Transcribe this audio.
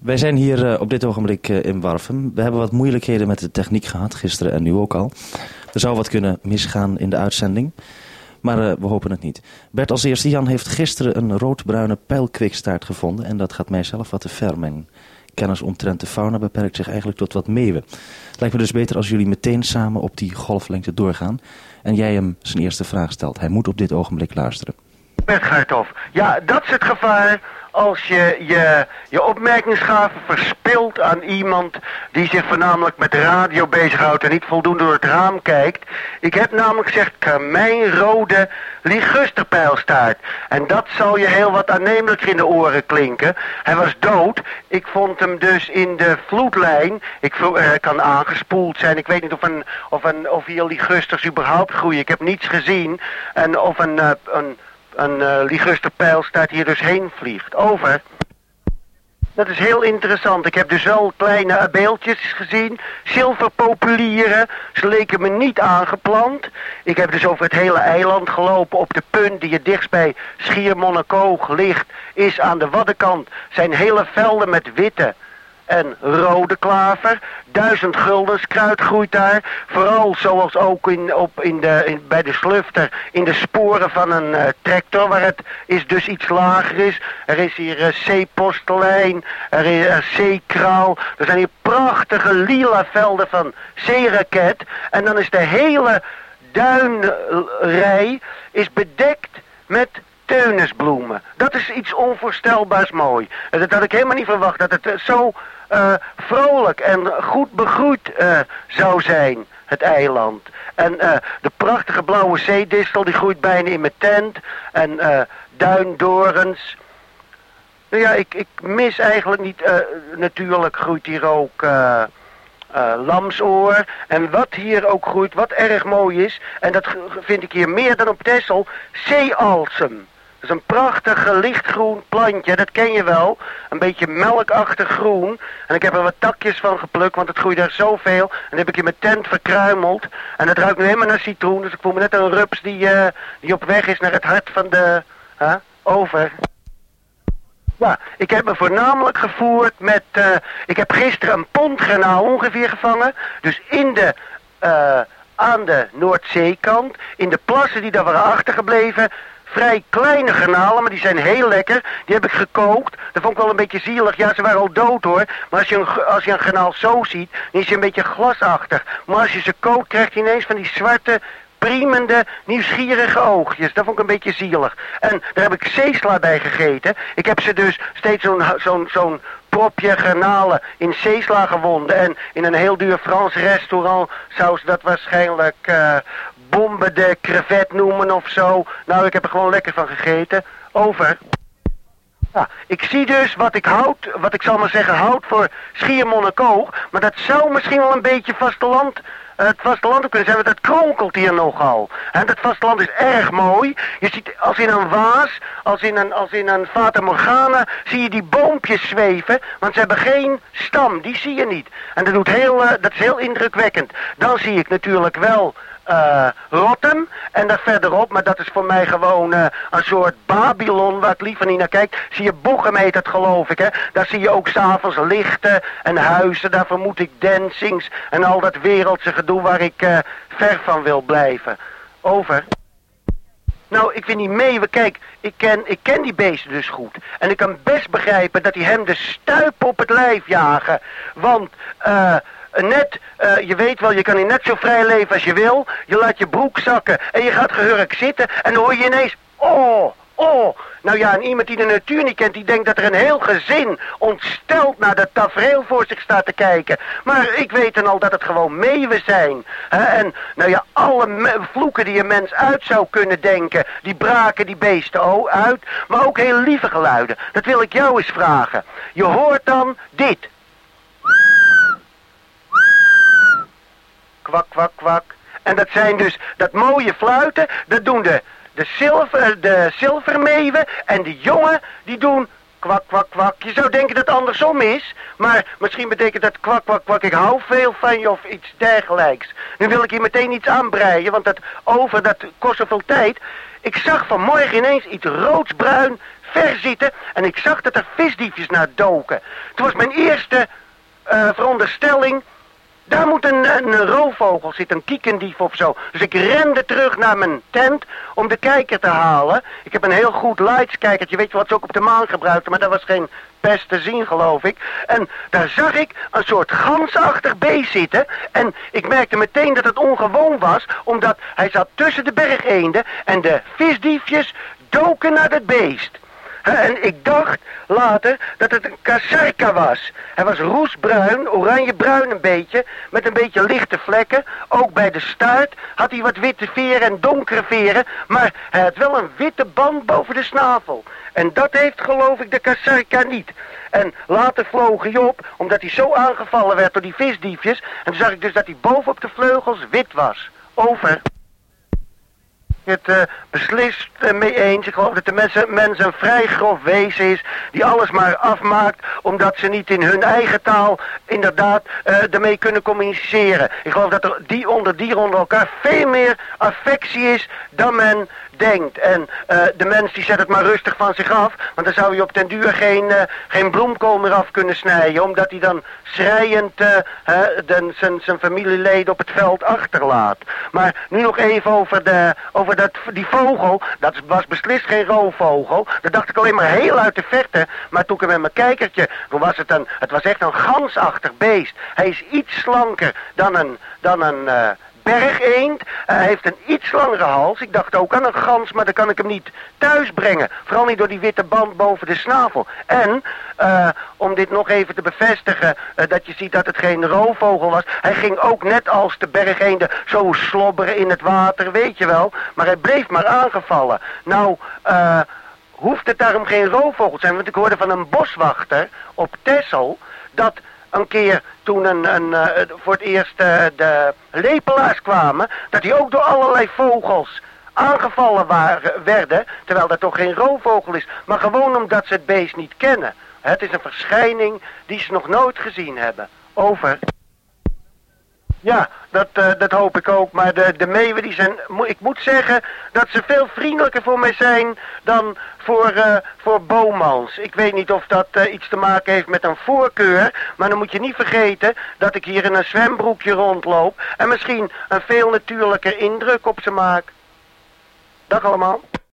Wij zijn hier uh, op dit ogenblik uh, in Warfum. We hebben wat moeilijkheden met de techniek gehad, gisteren en nu ook al. Er zou wat kunnen misgaan in de uitzending. Maar uh, we hopen het niet. Bert als eerste, Jan heeft gisteren een roodbruine pijlkwikstaart gevonden. En dat gaat mijzelf wat te ver. Mijn kennis omtrent de fauna beperkt zich eigenlijk tot wat meeuwen. Het lijkt me dus beter als jullie meteen samen op die golflengte doorgaan. En jij hem zijn eerste vraag stelt. Hij moet op dit ogenblik luisteren. Bert ja, dat is het gevaar als je je, je opmerkingsgave verspilt aan iemand die zich voornamelijk met radio bezighoudt en niet voldoende door het raam kijkt. Ik heb namelijk gezegd karmijnrode ligusterpijlstaart. En dat zal je heel wat aannemelijker in de oren klinken. Hij was dood. Ik vond hem dus in de vloedlijn. Ik hij kan aangespoeld zijn. Ik weet niet of, een, of, een, of hier ligusters überhaupt groeien. Ik heb niets gezien. En of een, uh, een een uh, ligusterpijl staat hier dus heen vliegt. Over. Dat is heel interessant. Ik heb dus wel kleine beeldjes gezien. Zilverpopulieren. Ze leken me niet aangeplant. Ik heb dus over het hele eiland gelopen. Op de punt die het dichtst bij Schiermonnikoog ligt... is aan de waddenkant zijn hele velden met witte en rode klaver. Duizend guldens kruid groeit daar. Vooral zoals ook in, op, in de, in, bij de slufter in de sporen van een uh, tractor waar het is dus iets lager is. Er is hier uh, zeepostelein, er is uh, zeekraal. Er zijn hier prachtige lila velden van zeeraket. En dan is de hele duinrij is bedekt met teunisbloemen. Dat is iets onvoorstelbaars mooi. Dat had ik helemaal niet verwacht dat het zo uh, vrolijk en goed begroeid uh, zou zijn, het eiland. En uh, de prachtige blauwe zeedistel die groeit bijna in mijn tent. En duindorens. Nou ja, ik, ik mis eigenlijk niet... natuurlijk groeit hier ook... lamsoor. En wat hier ook groeit, wat erg mooi is... en dat vind ik hier meer dan op Texel... zeealsem. Dat is een prachtig lichtgroen plantje, dat ken je wel. Een beetje melkachtig groen. En ik heb er wat takjes van geplukt, want het groeit er zoveel. En dat heb ik in mijn tent verkruimeld. En het ruikt nu helemaal naar citroen, dus ik voel me net een rups die, uh, die op weg is naar het hart van de... Over. Ja, ik heb me voornamelijk gevoerd met... Uh, ik heb gisteren een pontgranaal ongeveer gevangen. Dus in de... Uh, aan de Noordzeekant, in de plassen die daar waren achtergebleven, vrij kleine garnalen, maar die zijn heel lekker. Die heb ik gekookt. Dat vond ik wel een beetje zielig. Ja, ze waren al dood hoor. Maar als je een, als je een garnaal zo ziet, dan is hij een beetje glasachtig. Maar als je ze kookt, krijgt hij ineens van die zwarte, priemende, nieuwsgierige oogjes. Dat vond ik een beetje zielig. En daar heb ik zeesla bij gegeten. Ik heb ze dus steeds zo'n zo'n zo'n propje garnalen in zeesla gewonden. En in een heel duur Frans restaurant zou ze dat waarschijnlijk uh, bombe de crevet noemen of zo. Nou, ik heb er gewoon lekker van gegeten. Over. Ja, ik zie dus wat ik houd, wat ik zal maar zeggen houd voor Schiermonnikoog. Maar dat zou misschien wel een beetje vasteland het vasteland kunnen zijn, want het kronkelt hier nogal. En het vasteland is erg mooi. Je ziet als in een waas, als in een, als in een Fata Morgana, zie je die boompjes zweven, want ze hebben geen stam, die zie je niet. En dat, doet heel, uh, dat is heel indrukwekkend. Dan zie ik natuurlijk wel uh, Rotterdam. En daar verderop, maar dat is voor mij gewoon uh, een soort Babylon waar ik liever niet naar kijk. Zie je Bochum heet het geloof ik hè. Daar zie je ook s'avonds lichten en huizen. Daar vermoed ik dancings en al dat wereldse gedoe waar ik ver van wil blijven. Over. Nou, ik vind die meeuwen, kijk, ik ken, ik ken die beesten dus goed. En ik kan best begrijpen dat die hem de stuip op het lijf jagen. Want, eh net, uh, je weet wel, je kan hier net zo vrij leven als je wil. Je laat je broek zakken en je gaat gehurkt zitten en dan hoor je ineens... Oh, oh. Nou ja, en iemand die de natuur niet kent, die denkt dat er een heel gezin ontsteld naar dat tafereel voor zich staat te kijken. Maar ik weet dan al dat het gewoon meeuwen zijn. En nou ja, alle vloeken die een mens uit zou kunnen denken, die braken die beesten uit. Maar ook heel lieve geluiden. Dat wil ik jou eens vragen. Je hoort dan dit. kwak, kwak, kwak. En dat zijn dus dat mooie fluiten, dat doen de, de, zilver, de zilvermeeuwen en de jongen, die doen kwak, kwak, kwak. Je zou denken dat het andersom is, maar misschien betekent dat kwak, kwak, kwak, ik hou veel van je of iets dergelijks. Nu wil ik hier meteen iets aanbreien, want dat over, dat kost zoveel tijd. Ik zag vanmorgen ineens iets roodsbruin ver zitten en ik zag dat er visdiefjes naar doken. Toen was mijn eerste uh, veronderstelling... Daar moet een, een roofvogel zitten, een kiekendief of zo. Dus ik rende terug naar mijn tent om de kijker te halen. Ik heb een heel goed lightskijkertje, weet je wat ze ook op de maan gebruikten, maar daar was geen pest te zien, geloof ik. En daar zag ik een soort gansachtig beest zitten. En ik merkte meteen dat het ongewoon was, omdat hij zat tussen de bergeenden en de visdiefjes doken naar het beest. En ik dacht later dat het een kasarka was. Hij was roesbruin, oranjebruin een beetje, met een beetje lichte vlekken. Ook bij de staart had hij wat witte veren en donkere veren, maar hij had wel een witte band boven de snavel. En dat heeft geloof ik de kasarka niet. En later vloog hij op, omdat hij zo aangevallen werd door die visdiefjes. En toen zag ik dus dat hij boven op de vleugels wit was. Over het uh, beslist uh, mee eens. Ik geloof dat de mensen, mensen een vrij grof wezen is die alles maar afmaakt omdat ze niet in hun eigen taal inderdaad uh, ermee kunnen communiceren. Ik geloof dat er die onder die onder elkaar veel meer affectie is dan men denkt. En de mens die zet het maar rustig van zich af. Want dan zou je op den duur geen, geen bloemkool meer af kunnen snijden. Omdat hij dan schrijend zijn, zijn familieleden op het veld achterlaat. Maar nu nog even over, de, over dat, die vogel. Dat was beslist geen roofvogel. Dat dacht ik alleen maar heel uit de verte. Maar toen ik met mijn kijkertje, toen was het een, het was echt een gansachtig beest. Hij is iets slanker dan een, dan een bergeend. Hij heeft een iets langere hals. Ik dacht ook aan een gans, maar dan kan ik hem niet thuis brengen. Vooral niet door die witte band boven de snavel. En, uh, om dit nog even te bevestigen, uh, dat je ziet dat het geen roofvogel was. Hij ging ook net als de bergeende zo slobberen in het water, weet je wel. Maar hij bleef maar aangevallen. Nou, uh, hoeft het daarom geen roofvogel te zijn. Want ik hoorde van een boswachter op Texel dat een keer toen een, een, uh, voor het eerst uh, de lepelaars kwamen... dat die ook door allerlei vogels aangevallen waren, werden... terwijl dat toch geen roofvogel is... maar gewoon omdat ze het beest niet kennen. Het is een verschijning die ze nog nooit gezien hebben. Over. Ja, dat, uh, dat hoop ik ook. Maar de, de meeuwen die zijn... Ik moet zeggen dat ze veel vriendelijker voor mij zijn dan voor, uh, voor Bomans. Ik weet niet of dat uh, iets te maken heeft met een voorkeur. Maar dan moet je niet vergeten dat ik hier in een zwembroekje rondloop. En misschien een veel natuurlijker indruk op ze maak. Dag allemaal.